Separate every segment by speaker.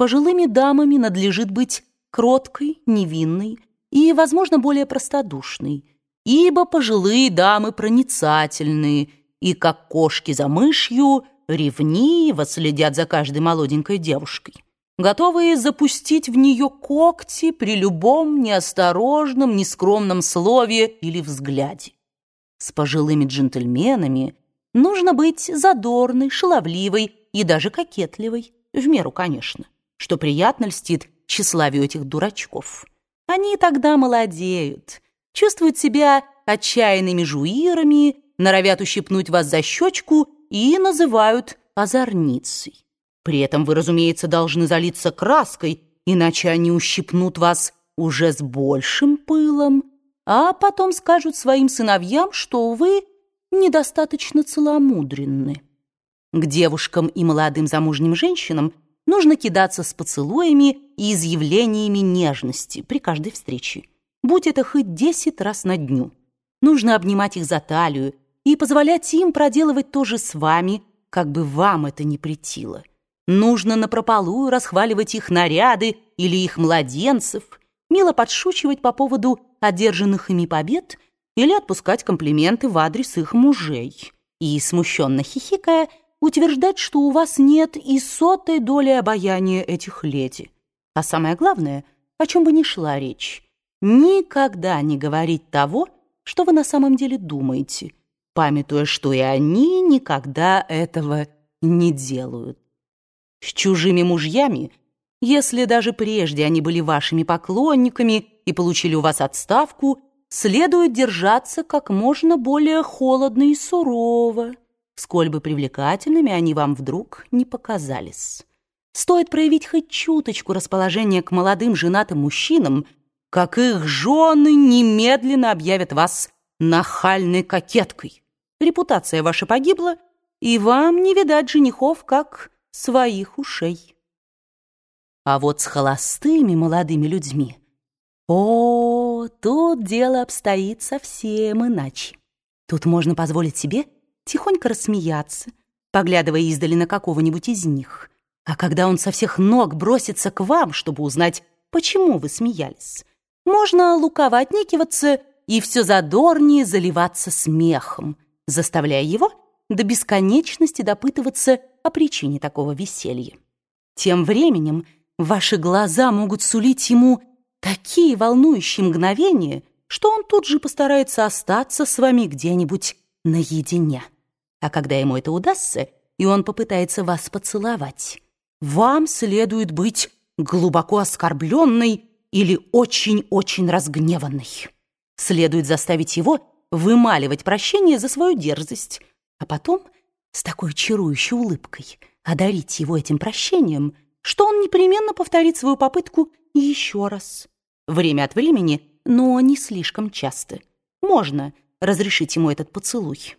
Speaker 1: пожилыми дамами надлежит быть кроткой, невинной и, возможно, более простодушной, ибо пожилые дамы проницательные и, как кошки за мышью, ревниво следят за каждой молоденькой девушкой, готовые запустить в нее когти при любом неосторожном, нескромном слове или взгляде. С пожилыми джентльменами нужно быть задорной, шаловливой и даже кокетливой, в меру, конечно, что приятно льстит тщеславию этих дурачков. Они тогда молодеют, чувствуют себя отчаянными жуирами, норовят ущипнуть вас за щечку и называют озорницей. При этом вы, разумеется, должны залиться краской, иначе они ущипнут вас уже с большим пылом, а потом скажут своим сыновьям, что вы недостаточно целомудренны. К девушкам и молодым замужним женщинам нужно кидаться с поцелуями и изъявлениями нежности при каждой встрече, будь это хоть десять раз на дню. Нужно обнимать их за талию и позволять им проделывать то же с вами, как бы вам это ни претило. Нужно напропалую расхваливать их наряды или их младенцев, мило подшучивать по поводу одержанных ими побед или отпускать комплименты в адрес их мужей и, смущенно хихикая, утверждать, что у вас нет и сотой доли обаяния этих леди. А самое главное, о чем бы ни шла речь, никогда не говорить того, что вы на самом деле думаете, памятуя, что и они никогда этого не делают. С чужими мужьями, если даже прежде они были вашими поклонниками и получили у вас отставку, следует держаться как можно более холодно и сурово, сколь бы привлекательными они вам вдруг не показались. Стоит проявить хоть чуточку расположения к молодым женатым мужчинам, как их жены немедленно объявят вас нахальной кокеткой. Репутация ваша погибла, и вам не видать женихов, как своих ушей. А вот с холостыми молодыми людьми, о, тут дело обстоит совсем иначе. Тут можно позволить себе тихонько рассмеяться, поглядывая издали на какого-нибудь из них. А когда он со всех ног бросится к вам, чтобы узнать, почему вы смеялись, можно лукаво отнекиваться и все задорнее заливаться смехом, заставляя его до бесконечности допытываться о причине такого веселья. Тем временем ваши глаза могут сулить ему такие волнующие мгновения, что он тут же постарается остаться с вами где-нибудь наедине. А когда ему это удастся, и он попытается вас поцеловать, вам следует быть глубоко оскорбленной или очень-очень разгневанной. Следует заставить его вымаливать прощение за свою дерзость, а потом с такой чарующей улыбкой одарить его этим прощением, что он непременно повторит свою попытку еще раз. Время от времени, но не слишком часто. Можно разрешить ему этот поцелуй.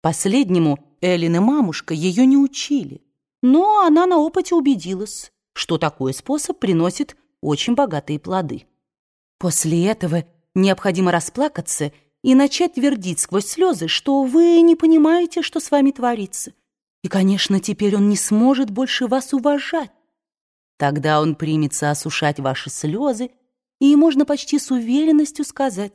Speaker 1: Последнему Эллин и мамушка ее не учили, но она на опыте убедилась, что такой способ приносит очень богатые плоды. После этого необходимо расплакаться и начать твердить сквозь слезы, что вы не понимаете, что с вами творится. И, конечно, теперь он не сможет больше вас уважать. Тогда он примется осушать ваши слезы, и можно почти с уверенностью сказать,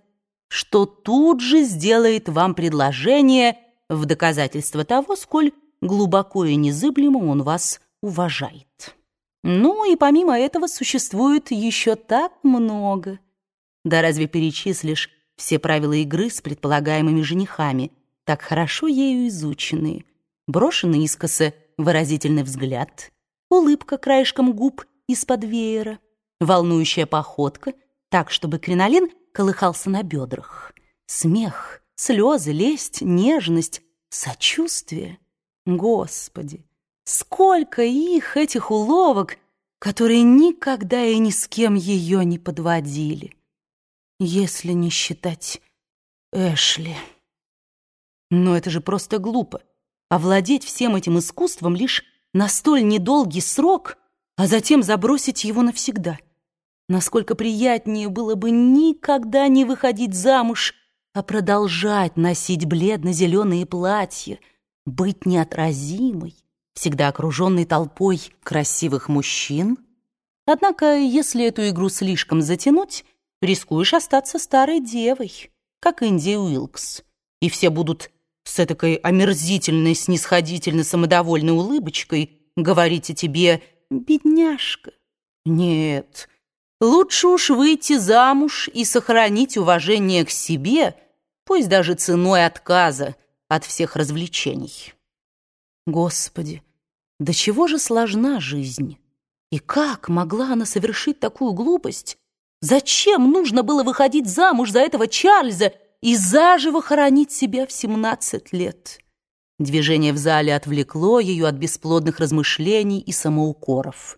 Speaker 1: что тут же сделает вам предложение в доказательство того, сколь глубоко и незыблемо он вас уважает. Ну и помимо этого существует еще так много. Да разве перечислишь все правила игры с предполагаемыми женихами, так хорошо ею изученные? Брошенный искоса выразительный взгляд, улыбка краешком губ из-под веера, волнующая походка, так, чтобы кринолин колыхался на бедрах. Смех, слезы, лесть, нежность, сочувствие. Господи, сколько их, этих уловок, которые никогда и ни с кем ее не подводили, если не считать Эшли. Но это же просто глупо. Овладеть всем этим искусством лишь на столь недолгий срок, а затем забросить его навсегда — Насколько приятнее было бы никогда не выходить замуж, а продолжать носить бледно-зеленые платья, быть неотразимой, всегда окруженной толпой красивых мужчин, Однако, если эту игру слишком затянуть, рискуешь остаться старой девой, как Инди Уилкс, и все будут с этакой омерзительной, снисходительно самодовольной улыбочкой говорить о тебе «бедняжка». Нет, лучше уж выйти замуж и сохранить уважение к себе, пусть даже ценой отказа от всех развлечений. Господи, до чего же сложна жизнь? И как могла она совершить такую глупость? Зачем нужно было выходить замуж за этого Чарльза и заживо хоронить себя в 17 лет. Движение в зале отвлекло ее от бесплодных размышлений и самоукоров.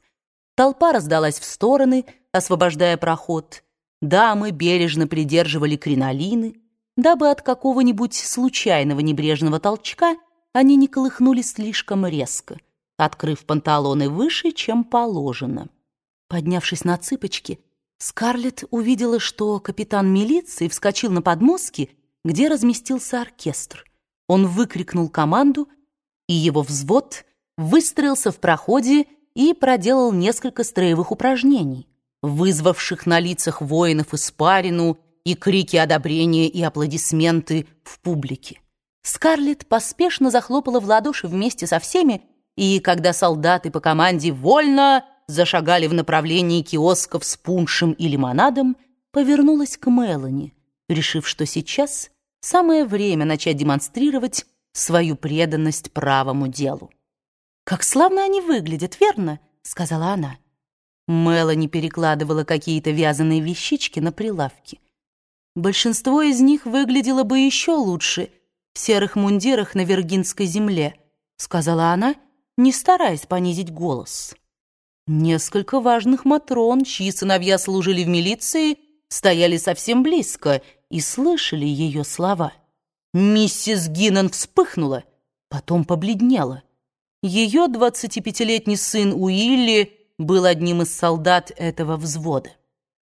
Speaker 1: Толпа раздалась в стороны, освобождая проход. Дамы бережно придерживали кринолины, дабы от какого-нибудь случайного небрежного толчка они не колыхнулись слишком резко, открыв панталоны выше, чем положено. Поднявшись на цыпочки, Скарлетт увидела, что капитан милиции вскочил на подмостки, где разместился оркестр. Он выкрикнул команду, и его взвод выстроился в проходе и проделал несколько строевых упражнений, вызвавших на лицах воинов испарину и крики одобрения и аплодисменты в публике. Скарлетт поспешно захлопала в ладоши вместе со всеми, и когда солдаты по команде «Вольно!» зашагали в направлении киосков с пуншем и лимонадом, повернулась к Мелани, решив, что сейчас самое время начать демонстрировать свою преданность правому делу. «Как славно они выглядят, верно?» — сказала она. Мелани перекладывала какие-то вязаные вещички на прилавке. Большинство из них выглядело бы еще лучше в серых мундирах на Виргинской земле, сказала она, не стараясь понизить голос. Несколько важных матрон, чьи сыновья служили в милиции, стояли совсем близко и слышали ее слова. Миссис Гиннон вспыхнула, потом побледнела. Ее двадцатипятилетний сын Уилли был одним из солдат этого взвода.